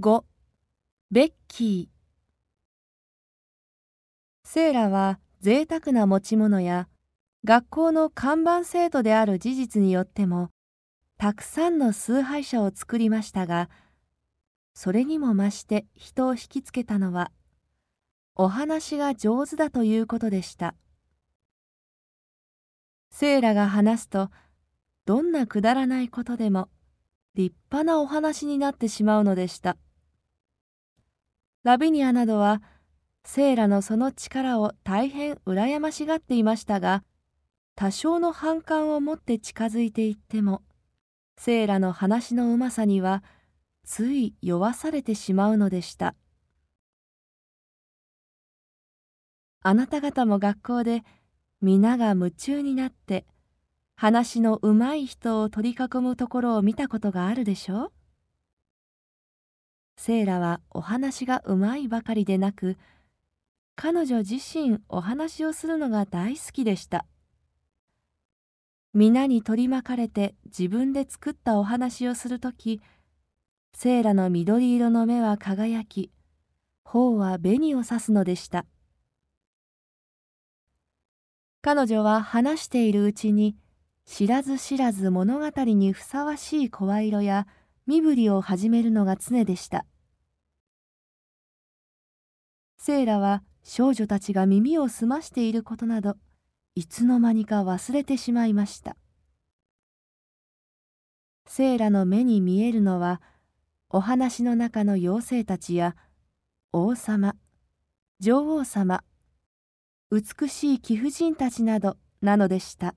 5ベッキー。セーラは贅沢な持ち物や学校の看板生徒である事実によってもたくさんの崇拝者を作りましたがそれにも増して人を引きつけたのはお話が上手だということでした。セーラが話すとどんなくだらないことでも立派なお話になってしまうのでした。ラビニアなどはセーラのその力を大変羨ましがっていましたが多少の反感を持って近づいていってもセーラの話のうまさにはつい酔わされてしまうのでした。あなた方も学校で皆が夢中になって話のうまい人を取り囲むところを見たことがあるでしょ？うセーラはお話がうまいばかりでなく彼女自身お話をするのが大好きでした。皆に取り巻かれて自分で作ったお話をするときセーラの緑色の目は輝き頬は紅を刺すのでした。彼女は話しているうちに知らず知らず物語にふさわしい声色や身振りを始めるのが常でした。セーラは少女たちが耳を澄ましていることなどいつの間にか忘れてしまいました。セーラの目に見えるのはお話の中の妖精たちや王様女王様美しい貴婦人たちなどなのでした。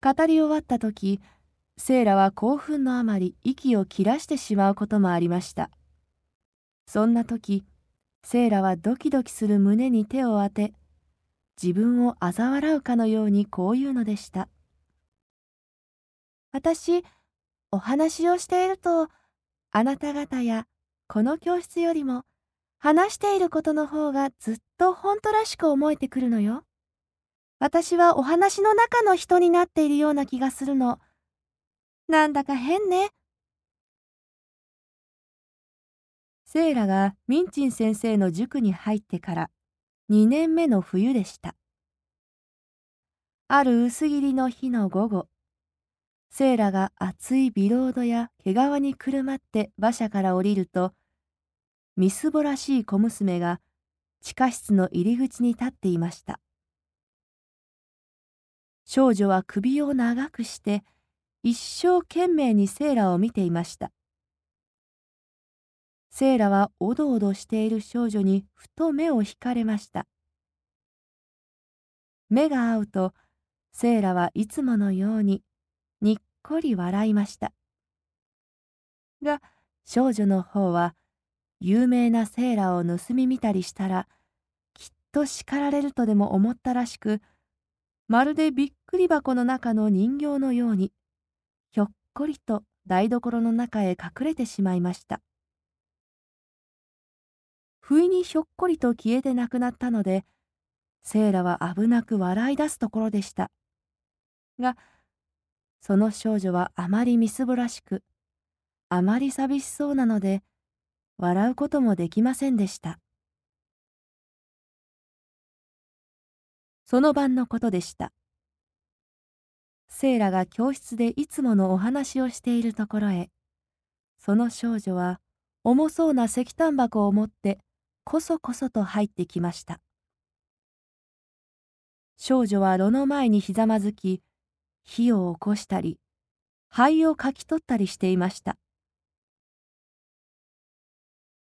語り終わった時セーラは興奮のあまり息を切らしてしまうこともありましたそんな時セーラはドキドキする胸に手を当て自分を嘲笑うかのようにこう言うのでした私お話をしているとあなた方やこの教室よりも話していることの方がずっと本当らしく思えてくるのよ。私はお話の中の人になっているような気がするの。なんだか変ね。セイラがミンチン先生の塾に入ってから2年目の冬でした。ある薄切りの日の午後、セイラが厚いビロードや毛皮にくるまって馬車から降りると、みすぼらしい小娘が地下室の入り口に立っていました。少女は首を長くして一生懸命にセーラを見ていました。セーラはおどおどしている少女にふと目を惹かれました。目が合うとセーラはいつものようににっこり笑いました。が少女の方は有名なセーラを盗み見たりしたらきっと叱られるとでも思ったらしくまるでびっくり箱の中の人形のようにひょっこりと台所の中へ隠れてしまいました不意にひょっこりと消えてなくなったのでセーラは危なく笑い出すところでしたがその少女はあまりみすぼらしくあまり寂しそうなので笑うこともできませんでした。その晩のことでした。セイラが教室でいつものお話をしているところへ、その少女は重そうな石炭箱を持ってこそこそと入ってきました。少女は炉の前にひざまずき、火を起こしたり、灰をかき取ったりしていました。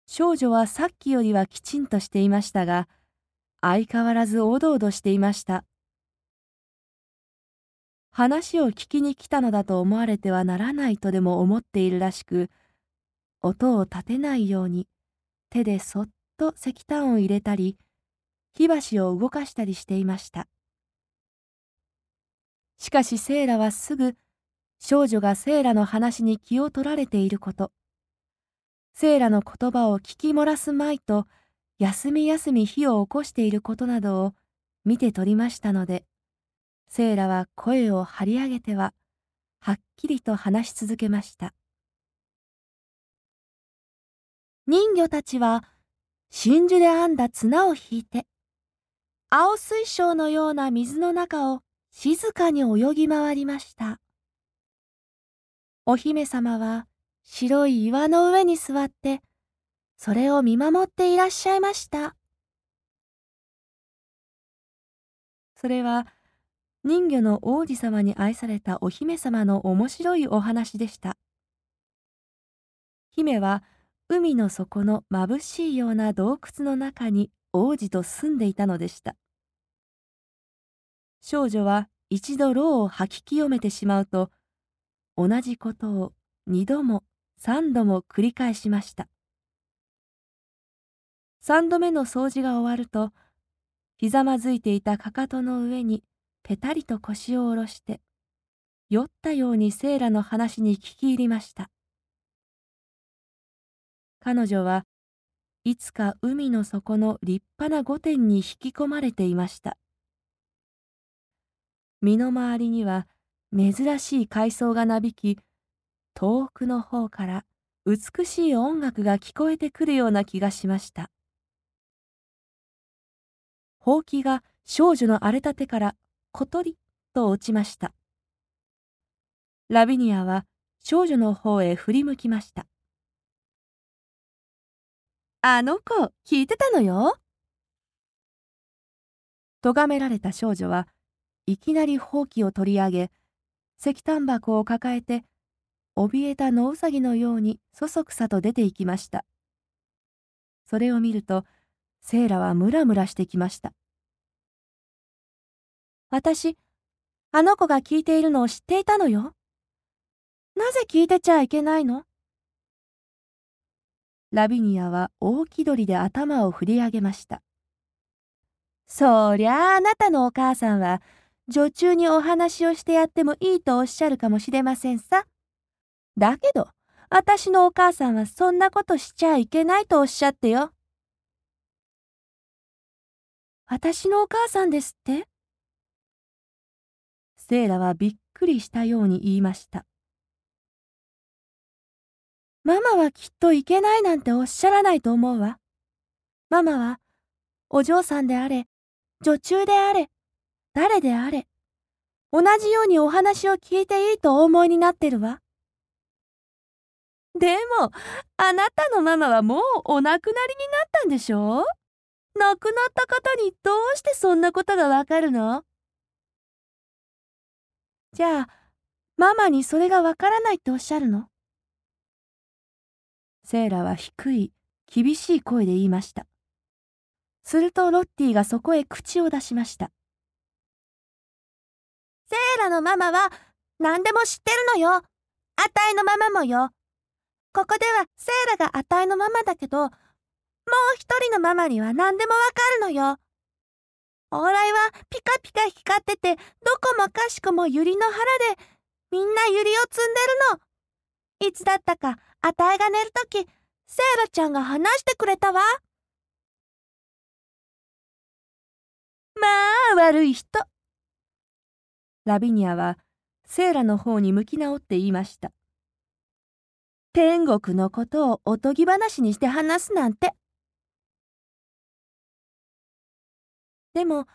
少女はさっきよりはきちんとしていましたが、相変わらずおどおどしていました。話を聞きに来たのだと思われてはならないとでも思っているらしく、音を立てないように手でそっと石炭を入れたり、火箸を動かしたりしていました。しかしセーラはすぐ少女がセーラの話に気を取られていること、セーラの言葉を聞き漏らすまいと、休み休み火を起こしていることなどを見て取りましたので、セーラは声を張り上げては、はっきりと話し続けました。人魚たちは真珠で編んだ綱を引いて、青水晶のような水の中を静かに泳ぎ回りました。お姫様は白い岩の上に座って、それを見守っていらっしゃいました。それは人魚の王子様に愛されたお姫様の面白いお話でした。姫は海の底の眩しいような洞窟の中に王子と住んでいたのでした。少女は一度牢を吐き清めてしまうと、同じことを二度も三度も繰り返しました。三度目の掃除が終わると、ひざまずいていたかかとの上にぺたりと腰を下ろして、酔ったようにセーラの話に聞き入りました。彼女はいつか海の底の立派な御殿に引き込まれていました。身の回りには珍しい海藻がなびき、遠くの方から美しい音楽が聞こえてくるような気がしました。ほうきが少女の荒れた手からことりと落ちました。ラビニアは少女の方へ振り向きました。あの子、聞いてたのよ。咎められた少女はいきなりほうきを取り上げ、石炭箱を抱えて、怯えた野うさぎのようにそそくさと出て行きました。それを見ると、セーラはムラムラしてきました。私、あの子が聞いているのを知っていたのよ。なぜ聞いてちゃいけないの？ラビニアは大気取りで頭を振り上げました。そりゃああなたのお母さんは女中にお話をしてやってもいいとおっしゃるかもしれませんさ。だけど、私のお母さんはそんなことしちゃいけないとおっしゃってよ。私のお母さんですって？セイラはびっくりしたように言いました。ママはきっといけないなんておっしゃらないと思うわ。ママは、お嬢さんであれ、女中であれ、誰であれ、同じようにお話を聞いていいとお思いになってるわ。でも、あなたのママはもうお亡くなりになったんでしょ亡くなった方にどうしてそんなことがわかるの？じゃあ、ママにそれがわからないっておっしゃるの？セーラは低い、厳しい声で言いました。するとロッティがそこへ口を出しました。セーラのママは何でも知ってるのよ。あたいのママもよ。ここではセーラがあたいのママだけど、もう一人のママには何でもわかるのよ。往来はピカピカ光ってて、どこもかしこも百合の腹で、みんな百合を摘んでるの。いつだったか、あたいが寝るとき、セーラちゃんが話してくれたわ。まあ、悪い人。ラビニアは、セーラの方に向き直って言いました。天国のことをおとぎ話にして話すなんて。でも、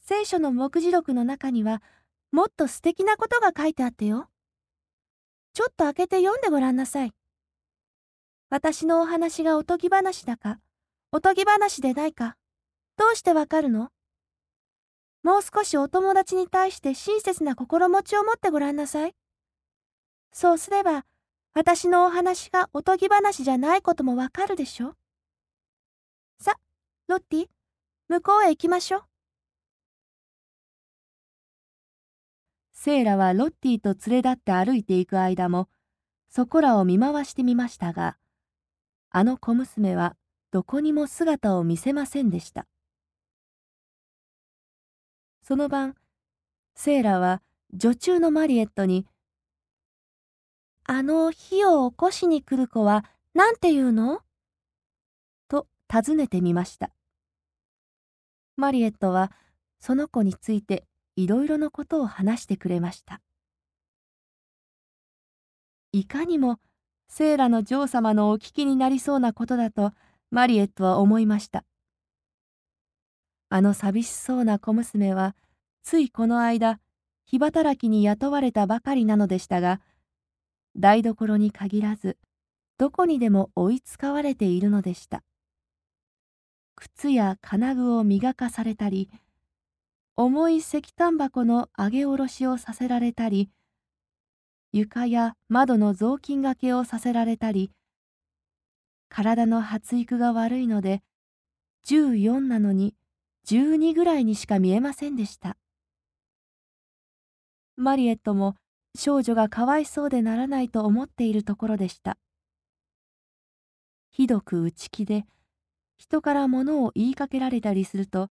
聖書の目次録の中には、もっと素敵なことが書いてあってよ。ちょっと開けて読んでごらんなさい。私のお話がおとぎ話だか、おとぎ話でないか、どうしてわかるの？もう少しお友達に対して親切な心持ちを持ってごらんなさい。そうすれば、私のお話がおとぎ話じゃないこともわかるでしょ？さ、ロッティ、向こうへ行きましょう。セイラはロッティと連れ立って歩いていく間も、そこらを見回してみましたが、あの小娘はどこにも姿を見せませんでした。その晩、セイラは女中のマリエットに、あの火を起こしに来る子は何て言うの？と尋ねてみました。マリエットはその子についていろいろなことを話してくれました。いかにもセーラの女王様のお聞きになりそうなことだとマリエットは思いました。あの寂しそうな小娘はついこの間日働きに雇われたばかりなのでしたが台所に限らずどこにでも追いつかわれているのでした靴や金具を磨かされたり重い石炭箱の上げ下ろしをさせられたり床や窓の雑巾がけをさせられたり体の発育が悪いので14なのに12ぐらいにしか見えませんでした。マリエットも少女がかわいそうでならないと思っているところでした。ひどく内気で人から物を言いかけられたりすると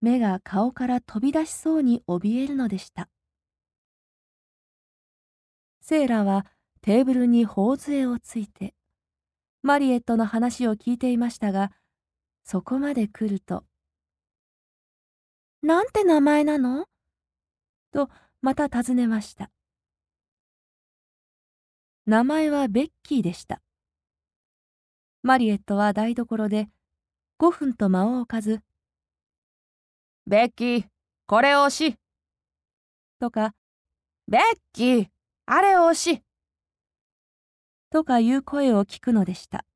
目が顔から飛び出しそうに怯えるのでしたセーラはテーブルに頬杖をついてマリエットの話を聞いていましたがそこまで来るとなんて名前なの？とまた尋ねました。名前はベッキーでした。マリエットは台所で5分と間を置かず、ベッキー、これを押し。とか、ベッキー、あれを押し。とかいう声を聞くのでした。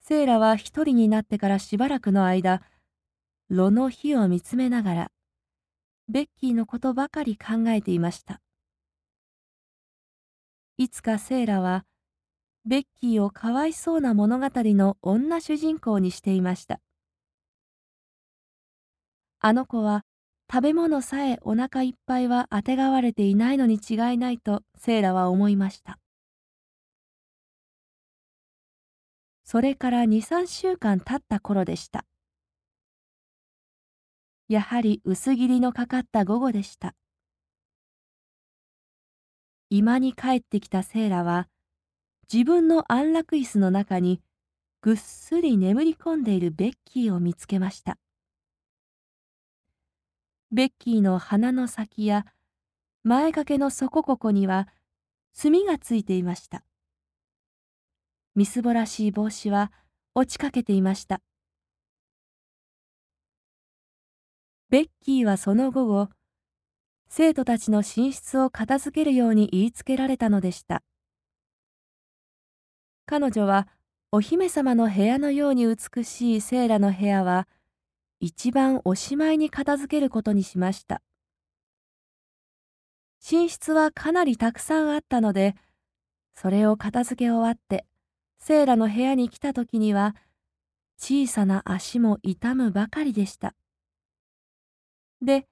セイラは一人になってからしばらくの間、炉の火を見つめながら、ベッキーのことばかり考えていました。いつかセイラは、ベッキーをかわいそうな物語の女主人公にしていました。あの子は食べ物さえお腹いっぱいはあてがわれていないのに違いないとセイラは思いました。それから2、3週間経った頃でした。やはり薄切りのかかった午後でした。居間に帰ってきたセイラは、自分の安楽椅子の中にぐっすり眠り込んでいるベッキーを見つけました。ベッキーの鼻の先や前掛けの底ここには墨がついていました。みすぼらしい帽子は落ちかけていました。ベッキーはその午後、生徒たちの寝室を片付けるように言いつけられたのでした。彼女はお姫様の部屋のように美しいセーラの部屋は、一番おしまいに片付けることにしました。寝室はかなりたくさんあったので、それを片付け終わって、セーラの部屋に来た時には、小さな足も痛むばかりでした。で、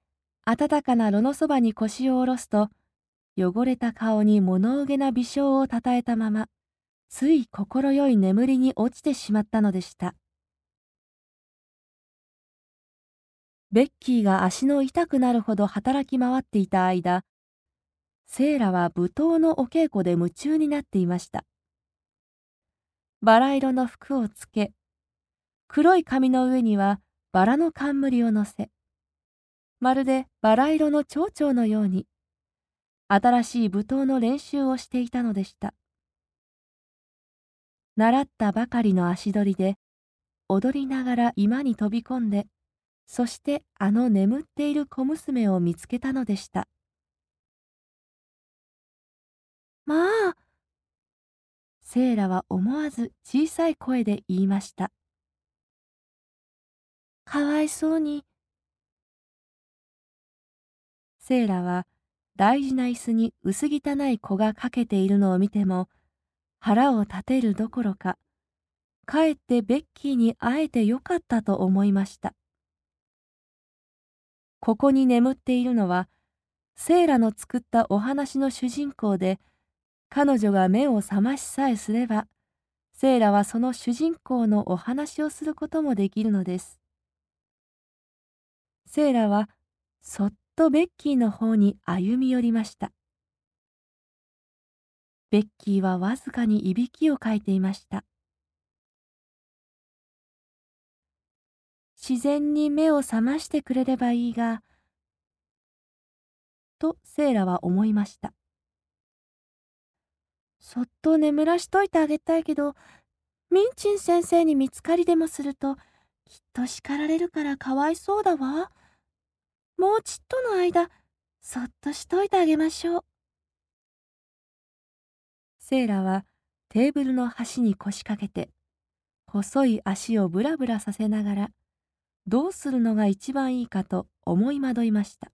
暖かな炉のそばに腰を下ろすと、汚れた顔に物憂げな微笑をたたえたまま、つい心よい眠りに落ちてしまったのでした。ベッキーが足の痛くなるほど働き回っていた間、セイラは舞踏のお稽古で夢中になっていました。バラ色の服をつけ、黒い髪の上にはバラの冠を乗せ、まるでバラ色の蝶々のように、新しい舞踏の練習をしていたのでした。習ったばかりの足取りで、踊りながら居間に飛び込んで、そしてあの眠っている小娘を見つけたのでした。まあ、セイラは思わず小さい声で言いました。かわいそうにセイラは大事な椅子に薄汚い子がかけているのを見ても腹を立てるどころかかえってベッキーに会えてよかったと思いましたここに眠っているのはセイラの作ったお話の主人公で彼女が目を覚ましさえすればセイラはその主人公のお話をすることもできるのですセイラはそっとベッキーの方に歩み寄りました。ベッキーはわずかにいびきをかいていました。自然に目を覚ましてくれればいいが、とセイラは思いました。そっと眠らしといてあげたいけど、ミンチン先生に見つかりでもすると、きっと叱られるからかわいそうだわ。もうちっとの間、そっとしといてあげましょう。セイラはテーブルの端に腰掛けて、細い足をブラブラさせながら、どうするのが一番いいかと思い惑いました。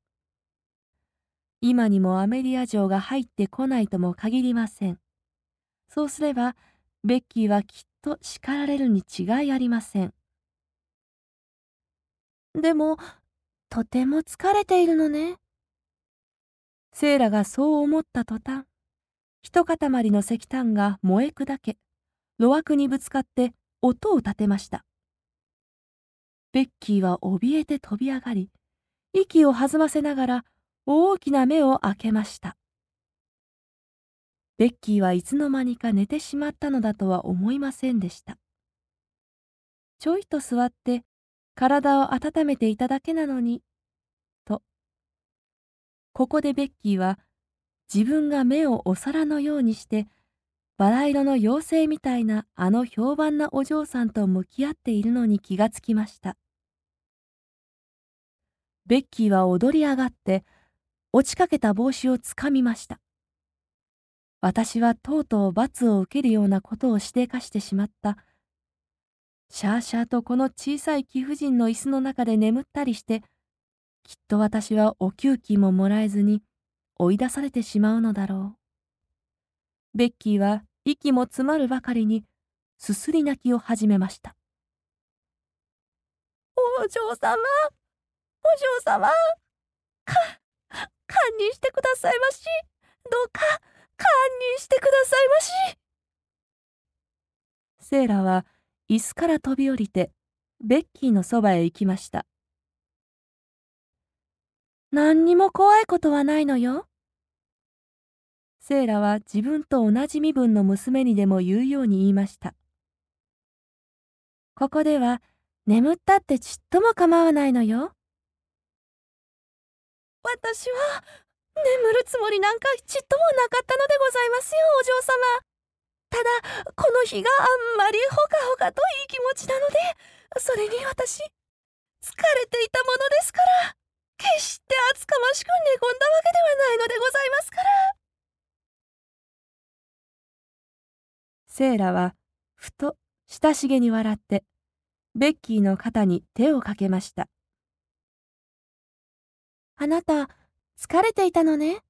今にもアメリア城が入ってこないとも限りません。そうすれば、ベッキーはきっと叱られるに違いありません。でも、とても疲れているのね。セイラがそう思った途端、一塊の石炭が燃え砕け、炉枠にぶつかって音を立てました。ベッキーは怯えて飛び上がり、息を弾ませながら大きな目を開けました。ベッキーはいつの間にか寝てしまったのだとは思いませんでした。ちょいと座って体を温めていただけなのに、と。ここでベッキーは自分が目をお皿のようにしてバラ色の妖精みたいなあの評判なお嬢さんと向き合っているのに気がつきました。ベッキーは踊り上がって落ちかけた帽子をつかみました。私はとうとう罰を受けるようなことを指定化してしまった。シャーシャーとこの小さい貴婦人の椅子の中で眠ったりして、きっと私はお給金ももらえずに追い出されてしまうのだろう。ベッキーは息も詰まるばかりにすすり泣きを始めました。お嬢様、お嬢様、か、堪忍してくださいまし。どうか、堪忍してくださいまし。セーラは椅子から飛び降りてベッキーのそばへ行きました。何にも怖いことはないのよ。セーラは自分と同じ身分の娘にでも言うように言いました。ここでは眠ったってちっとも構わないのよ。私は眠るつもりなんかちっともなかったのでございますよ、お嬢様。ただ、この日があんまりほかほかといい気持ちなので、それに私、疲れていたものですから、決して厚かましく寝込んだわけではないのでございますから。セーラは、ふと親しげに笑って、ベッキーの肩に手をかけました。あなた、疲れていたのね？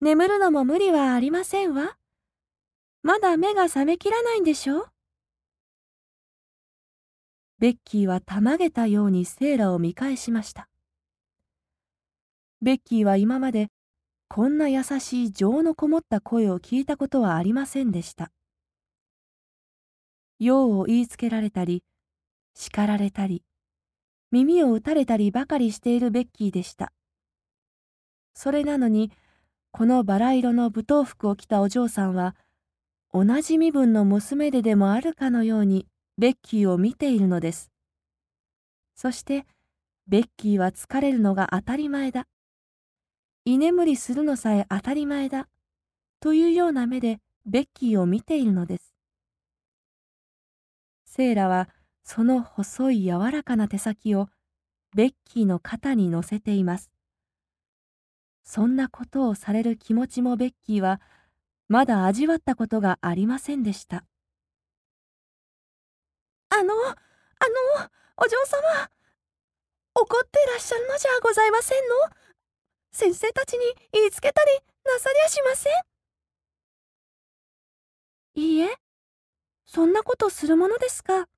眠るのも無理はありませんわ？まだ目が覚めきらないんでしょ？うベッキーはたまげたようにセーラを見返しました。ベッキーは今までこんな優しい情のこもった声を聞いたことはありませんでした。用を言いつけられたり、叱られたり、耳を打たれたりばかりしているベッキーでした。それなのに、このバラ色の舞踏服を着たお嬢さんは、同じ身分の娘ででもあるかのようにベッキーを見ているのです。そして、ベッキーは疲れるのが当たり前だ。居眠りするのさえ当たり前だ。というような目でベッキーを見ているのです。セイラはその細い柔らかな手先をベッキーの肩に乗せています。そんなことをされる気持ちもベッキーはまだ味わったことがありませんでした。あの、あの、お嬢様、怒ってらっしゃるのじゃございませんの？先生たちに言いつけたりなさりゃしません？いいえ、そんなことするものですか？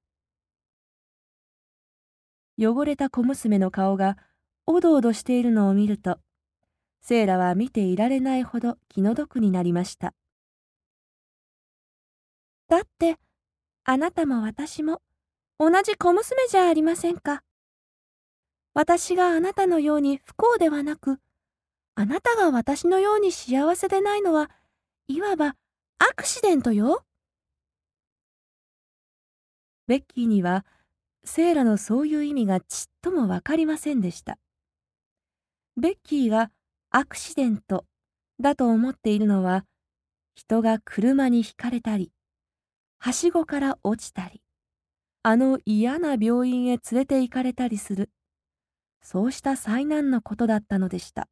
汚れた小娘の顔がおどおどしているのを見ると、セイラは見ていられないほど気の毒になりました。だって、あなたも私も同じ小娘じゃありませんか。私があなたのように不幸ではなく、あなたが私のように幸せでないのは、いわばアクシデントよ。ベッキーには、セイラのそういう意味がちっともわかりませんでした。ベッキーがアクシデントだと思っているのは、人が車にひかれたり、はしごから落ちたり、あの嫌な病院へ連れて行かれたりする、そうした災難のことだったのでした。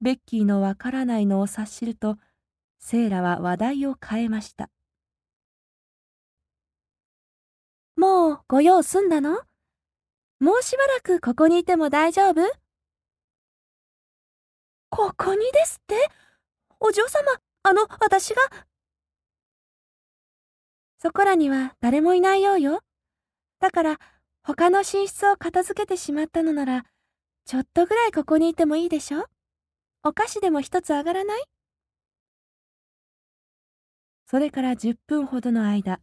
ベッキーのわからないのを察しると、セイラは話題を変えました。もうご用済んだの？もうしばらくここにいても大丈夫？ここにですって？お嬢様、あの、私が？そこらには誰もいないようよ。だから、他の寝室を片付けてしまったのなら、ちょっとぐらいここにいてもいいでしょ？お菓子でも一つあがらない？それから10分ほどの間、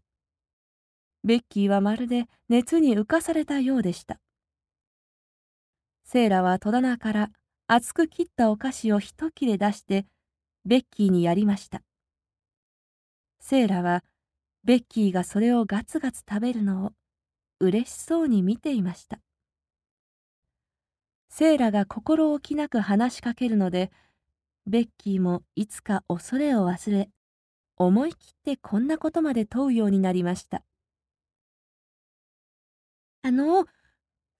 ベッキーはまるで熱に浮かされたようでした。セイラは戸棚から厚く切ったお菓子を一切れ出してベッキーにやりました。セイラはベッキーがそれをガツガツ食べるのを嬉しそうに見ていました。セイラが心置きなく話しかけるので、ベッキーもいつか恐れを忘れ、思い切ってこんなことまで問うようになりました。あの、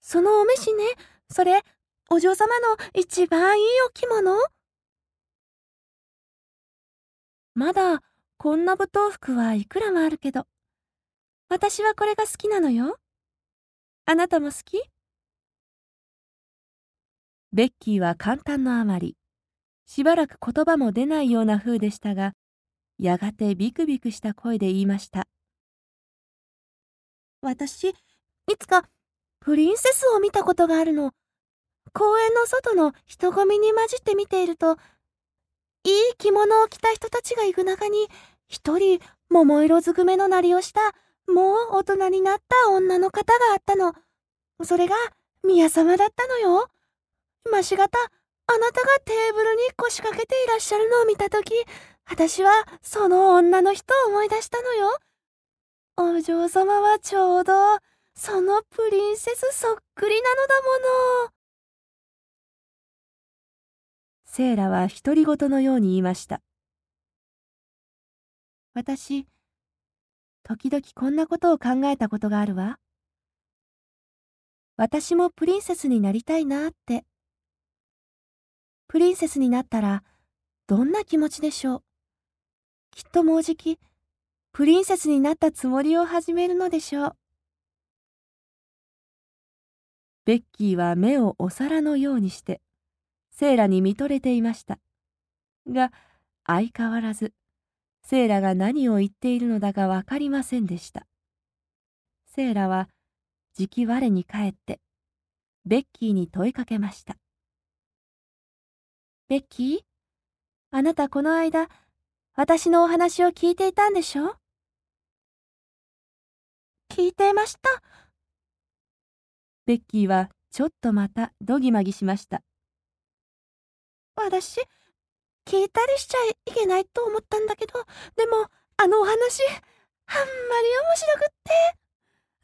そのお召しね、それ、お嬢様の一番いいお着物？まだ、こんな舞踏服はいくらもあるけど、私はこれが好きなのよ。あなたも好き？ベッキーは簡単のあまり、しばらく言葉も出ないような風でしたが、やがてビクビクした声で言いました。私、いつかプリンセスを見たことがあるの。公園の外の人混みに混じって見ていると、いい着物を着た人たちが行く中に、一人桃色ずくめのなりをした、もう大人になった女の方があったの。それが宮様だったのよ。今しがた、あなたがテーブルに腰掛けていらっしゃるのを見たとき、私はその女の人を思い出したのよ。お嬢様はちょうど、そのプリンセスそっくりなのだもの。セイラは独り言のように言いました。私、時々こんなことを考えたことがあるわ。私もプリンセスになりたいなって。プリンセスになったら、どんな気持ちでしょう？きっともうじき、プリンセスになったつもりを始めるのでしょう。ベッキーは目をお皿のようにして、セイラに見とれていました。が、相変わらず、セイラが何を言っているのだかわかりませんでした。セイラは、じき我に帰って、ベッキーに問いかけました。ベッキー？あなたこの間、私のお話を聞いていたんでしょ？聞いていました。ベッキーはちょっとまたどぎまぎしました。私、聞いたりしちゃいけないと思ったんだけど、でも、あのお話、あんまり面白くって、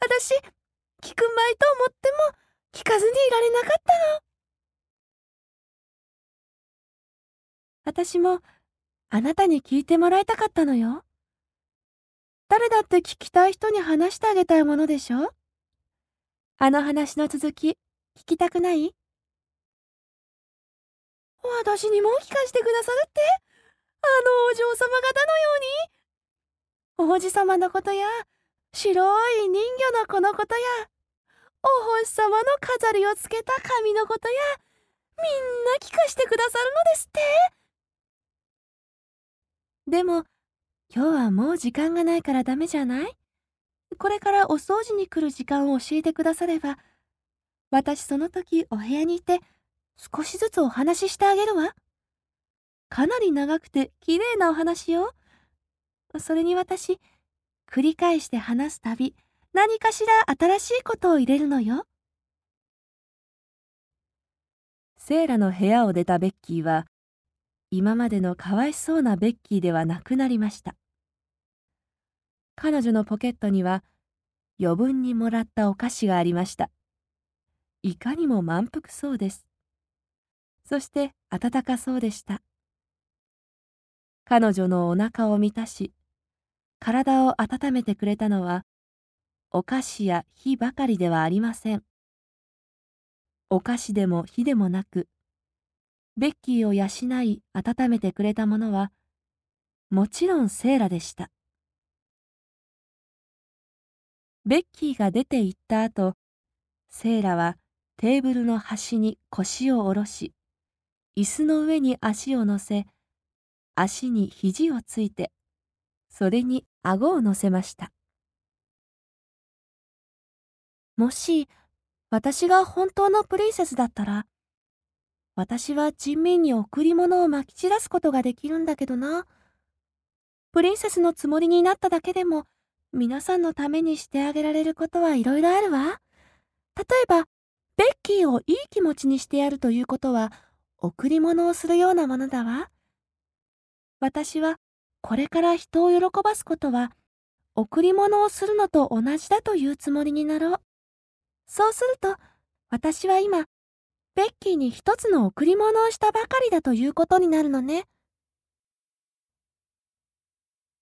私、聞くまいと思っても、聞かずにいられなかったの。私もあなたに聞いてもらいたかったのよ。誰だって聞きたい人に話してあげたいものでしょ？あの話の続き、聞きたくない？私にも聞かせてくださるって？あのお嬢様方のように？王子様のことや、白い人魚の子のことや、お星様の飾りをつけた髪のことや、みんな聞かしてくださるのですって？でも、今日はもう時間がないからダメじゃない？これからお掃除に来る時間を教えてくだされば、私その時お部屋にいて少しずつお話ししてあげるわ。かなり長くて綺麗なお話よ。それに私、繰り返して話すたび、何かしら新しいことを入れるのよ。セーラの部屋を出たベッキーは、今までのかわいそうなベッキーではなくなりました。彼女のポケットには余分にもらったお菓子がありました。いかにも満腹そうです。そして暖かそうでした。彼女のお腹を満たし、体を温めてくれたのは、お菓子や火ばかりではありません。お菓子でも火でもなく、ベッキーを養い温めてくれたものは、もちろんセーラでした。ベッキーが出て行った後、セーラはテーブルの端に腰を下ろし、椅子の上に足を乗せ、足に肘をついて、それに顎を乗せました。もし、私が本当のプリンセスだったら、私は人民に贈り物をまき散らすことができるんだけどな。プリンセスのつもりになっただけでも、皆さんのためにしてあげられることはいろいろあるわ。例えば、ベッキーをいい気持ちにしてやるということは、贈り物をするようなものだわ。私は、これから人を喜ばすことは、贈り物をするのと同じだというつもりになろう。そうすると、私は今、ベッキーに一つの贈り物をしたばかりだということになるのね。